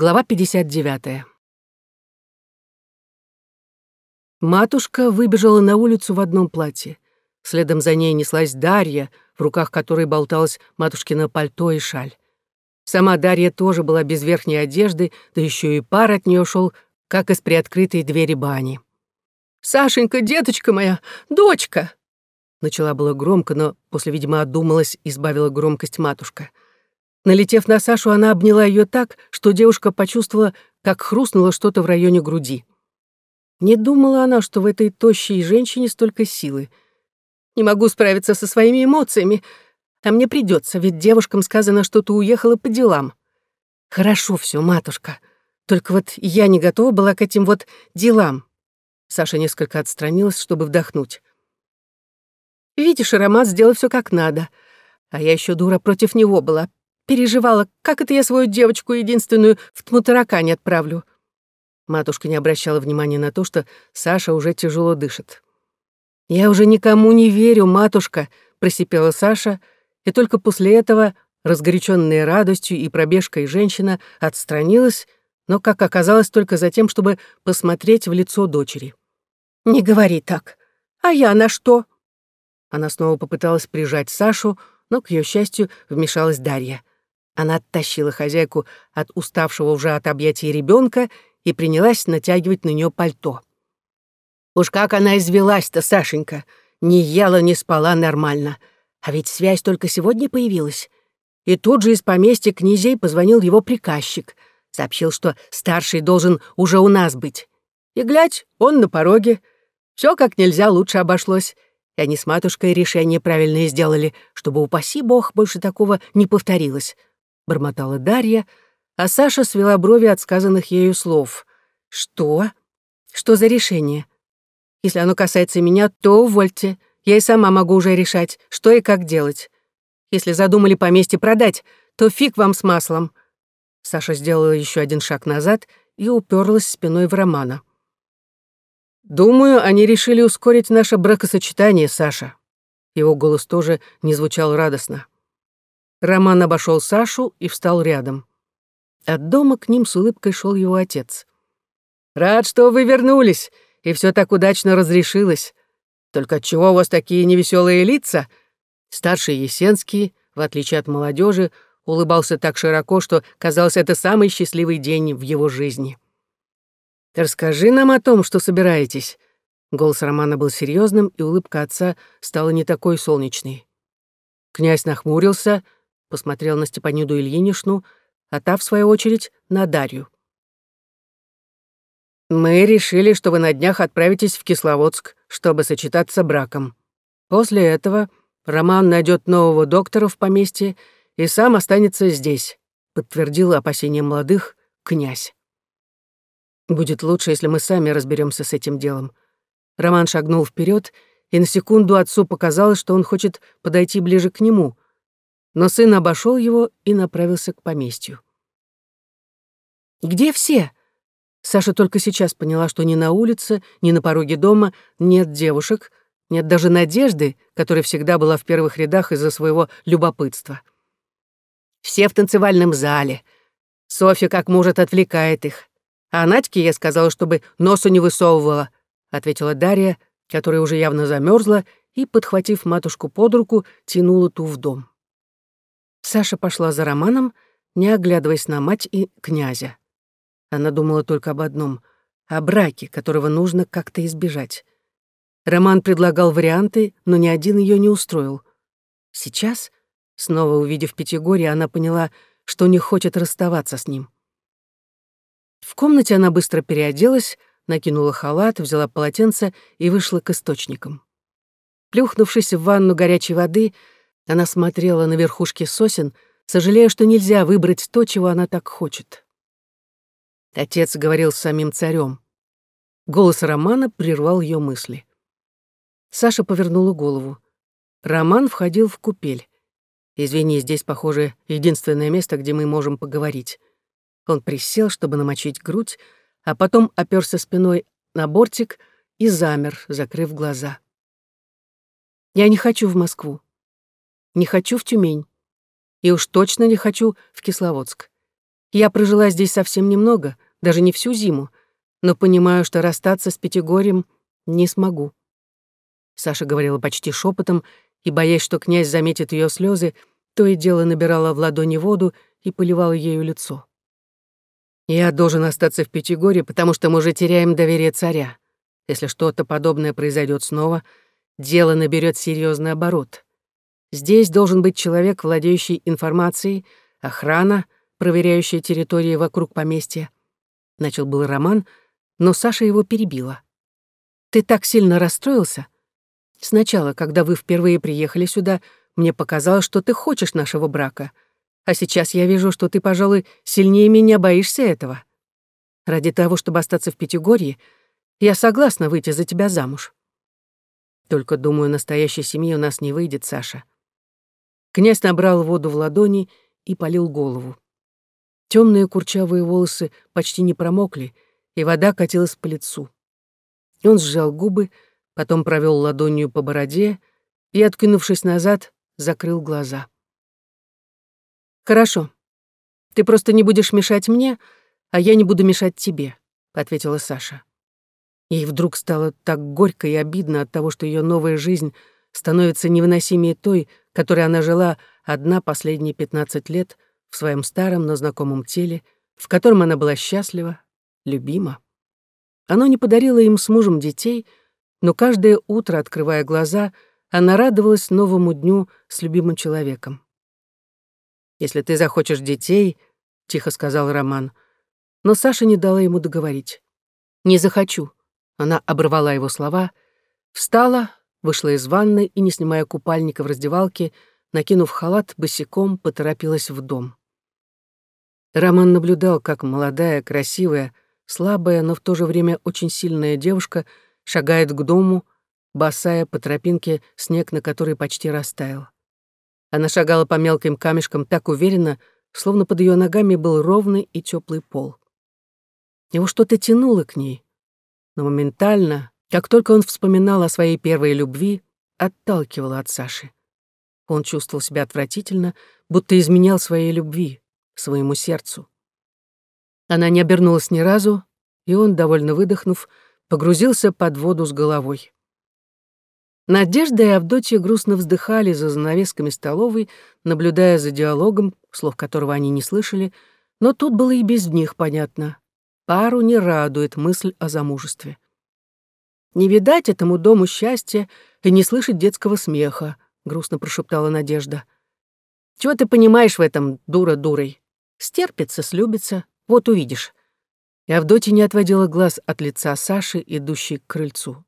Глава 59. Матушка выбежала на улицу в одном платье. Следом за ней неслась Дарья, в руках которой болталась матушкино пальто и шаль. Сама Дарья тоже была без верхней одежды, да еще и пар от нее шел, как из приоткрытой двери бани. «Сашенька, деточка моя, дочка!» Начала было громко, но после, видимо, одумалась избавила громкость матушка — Налетев на Сашу, она обняла ее так, что девушка почувствовала, как хрустнуло что-то в районе груди. Не думала она, что в этой тощей женщине столько силы. «Не могу справиться со своими эмоциями, а мне придется, ведь девушкам сказано, что ты уехала по делам». «Хорошо все, матушка. Только вот я не готова была к этим вот делам». Саша несколько отстранилась, чтобы вдохнуть. «Видишь, Роман сделал все как надо. А я еще дура против него была. Переживала, как это я свою девочку единственную в Тмутаракане отправлю. Матушка не обращала внимания на то, что Саша уже тяжело дышит. «Я уже никому не верю, матушка», — просипела Саша, и только после этого, разгоряченная радостью и пробежкой женщина, отстранилась, но, как оказалось, только за тем, чтобы посмотреть в лицо дочери. «Не говори так. А я на что?» Она снова попыталась прижать Сашу, но, к ее счастью, вмешалась Дарья. Она оттащила хозяйку от уставшего уже от объятий ребенка и принялась натягивать на нее пальто. Уж как она извелась-то, Сашенька! Не ела, не спала нормально. А ведь связь только сегодня появилась. И тут же из поместья князей позвонил его приказчик. Сообщил, что старший должен уже у нас быть. И глядь, он на пороге. Все как нельзя лучше обошлось. И они с матушкой решение правильное сделали, чтобы, упаси бог, больше такого не повторилось бормотала Дарья, а Саша свела брови от сказанных ею слов. «Что? Что за решение? Если оно касается меня, то увольте. Я и сама могу уже решать, что и как делать. Если задумали поместье продать, то фиг вам с маслом». Саша сделала еще один шаг назад и уперлась спиной в Романа. «Думаю, они решили ускорить наше бракосочетание, Саша». Его голос тоже не звучал радостно. Роман обошел Сашу и встал рядом. От дома к ним с улыбкой шел его отец. «Рад, что вы вернулись, и все так удачно разрешилось. Только чего у вас такие невеселые лица?» Старший Есенский, в отличие от молодежи, улыбался так широко, что, казалось, это самый счастливый день в его жизни. «Расскажи нам о том, что собираетесь». Голос Романа был серьезным, и улыбка отца стала не такой солнечной. Князь нахмурился — посмотрел на Степаниду Ильинишну, а та, в свою очередь, на Дарью. «Мы решили, что вы на днях отправитесь в Кисловодск, чтобы сочетаться браком. После этого Роман найдет нового доктора в поместье и сам останется здесь», подтвердил опасения молодых князь. «Будет лучше, если мы сами разберемся с этим делом». Роман шагнул вперед, и на секунду отцу показалось, что он хочет подойти ближе к нему — но сын обошел его и направился к поместью. «Где все?» Саша только сейчас поняла, что ни на улице, ни на пороге дома нет девушек, нет даже надежды, которая всегда была в первых рядах из-за своего любопытства. Все в танцевальном зале. Софья как может отвлекает их. А Надьке я сказала, чтобы носу не высовывала, ответила Дарья, которая уже явно замерзла и, подхватив матушку под руку, тянула ту в дом. Саша пошла за Романом, не оглядываясь на мать и князя. Она думала только об одном — о браке, которого нужно как-то избежать. Роман предлагал варианты, но ни один ее не устроил. Сейчас, снова увидев Пятигорье, она поняла, что не хочет расставаться с ним. В комнате она быстро переоделась, накинула халат, взяла полотенце и вышла к источникам. Плюхнувшись в ванну горячей воды, она смотрела на верхушки сосен, сожалея, что нельзя выбрать то, чего она так хочет. Отец говорил с самим царем. Голос Романа прервал ее мысли. Саша повернула голову. Роман входил в купель. «Извини, здесь, похоже, единственное место, где мы можем поговорить». Он присел, чтобы намочить грудь, а потом оперся спиной на бортик и замер, закрыв глаза. «Я не хочу в Москву. Не хочу в Тюмень. И уж точно не хочу в Кисловодск. Я прожила здесь совсем немного, даже не всю зиму, но понимаю, что расстаться с Пятигорьем не смогу. Саша говорила почти шепотом, и, боясь, что князь заметит ее слезы, то и дело набирала в ладони воду и поливала ею лицо. «Я должен остаться в Пятигоре, потому что мы уже теряем доверие царя. Если что-то подобное произойдет снова, дело наберет серьезный оборот. Здесь должен быть человек, владеющий информацией, охрана, проверяющая территории вокруг поместья. Начал был Роман, но Саша его перебила. «Ты так сильно расстроился? Сначала, когда вы впервые приехали сюда, мне показалось, что ты хочешь нашего брака, а сейчас я вижу, что ты, пожалуй, сильнее меня боишься этого. Ради того, чтобы остаться в Пятигорье, я согласна выйти за тебя замуж. Только, думаю, настоящей семьи у нас не выйдет, Саша. Князь набрал воду в ладони и полил голову. Темные курчавые волосы почти не промокли, и вода катилась по лицу. Он сжал губы, потом провел ладонью по бороде и, откинувшись назад, закрыл глаза. «Хорошо. Ты просто не будешь мешать мне, а я не буду мешать тебе», — ответила Саша. Ей вдруг стало так горько и обидно от того, что ее новая жизнь становится невыносимее той, которой она жила одна последние пятнадцать лет в своем старом, но знакомом теле, в котором она была счастлива, любима. Оно не подарило им с мужем детей, но каждое утро, открывая глаза, она радовалась новому дню с любимым человеком. «Если ты захочешь детей», — тихо сказал Роман, но Саша не дала ему договорить. «Не захочу», она оборвала его слова, встала, вышла из ванны и, не снимая купальника в раздевалке, накинув халат, босиком поторопилась в дом. Роман наблюдал, как молодая, красивая, слабая, но в то же время очень сильная девушка шагает к дому, босая по тропинке, снег на которой почти растаял. Она шагала по мелким камешкам так уверенно, словно под ее ногами был ровный и теплый пол. Его что-то тянуло к ней, но моментально, как только он вспоминал о своей первой любви, отталкивало от Саши. Он чувствовал себя отвратительно, будто изменял своей любви, своему сердцу. Она не обернулась ни разу, и он, довольно выдохнув, погрузился под воду с головой. Надежда и Авдотья грустно вздыхали за занавесками столовой, наблюдая за диалогом, слов которого они не слышали, но тут было и без них понятно. Пару не радует мысль о замужестве. «Не видать этому дому счастья и не слышать детского смеха», — грустно прошептала Надежда. «Чего ты понимаешь в этом, дура дурой? Стерпится, слюбится, вот увидишь». И Авдотья не отводила глаз от лица Саши, идущей к крыльцу.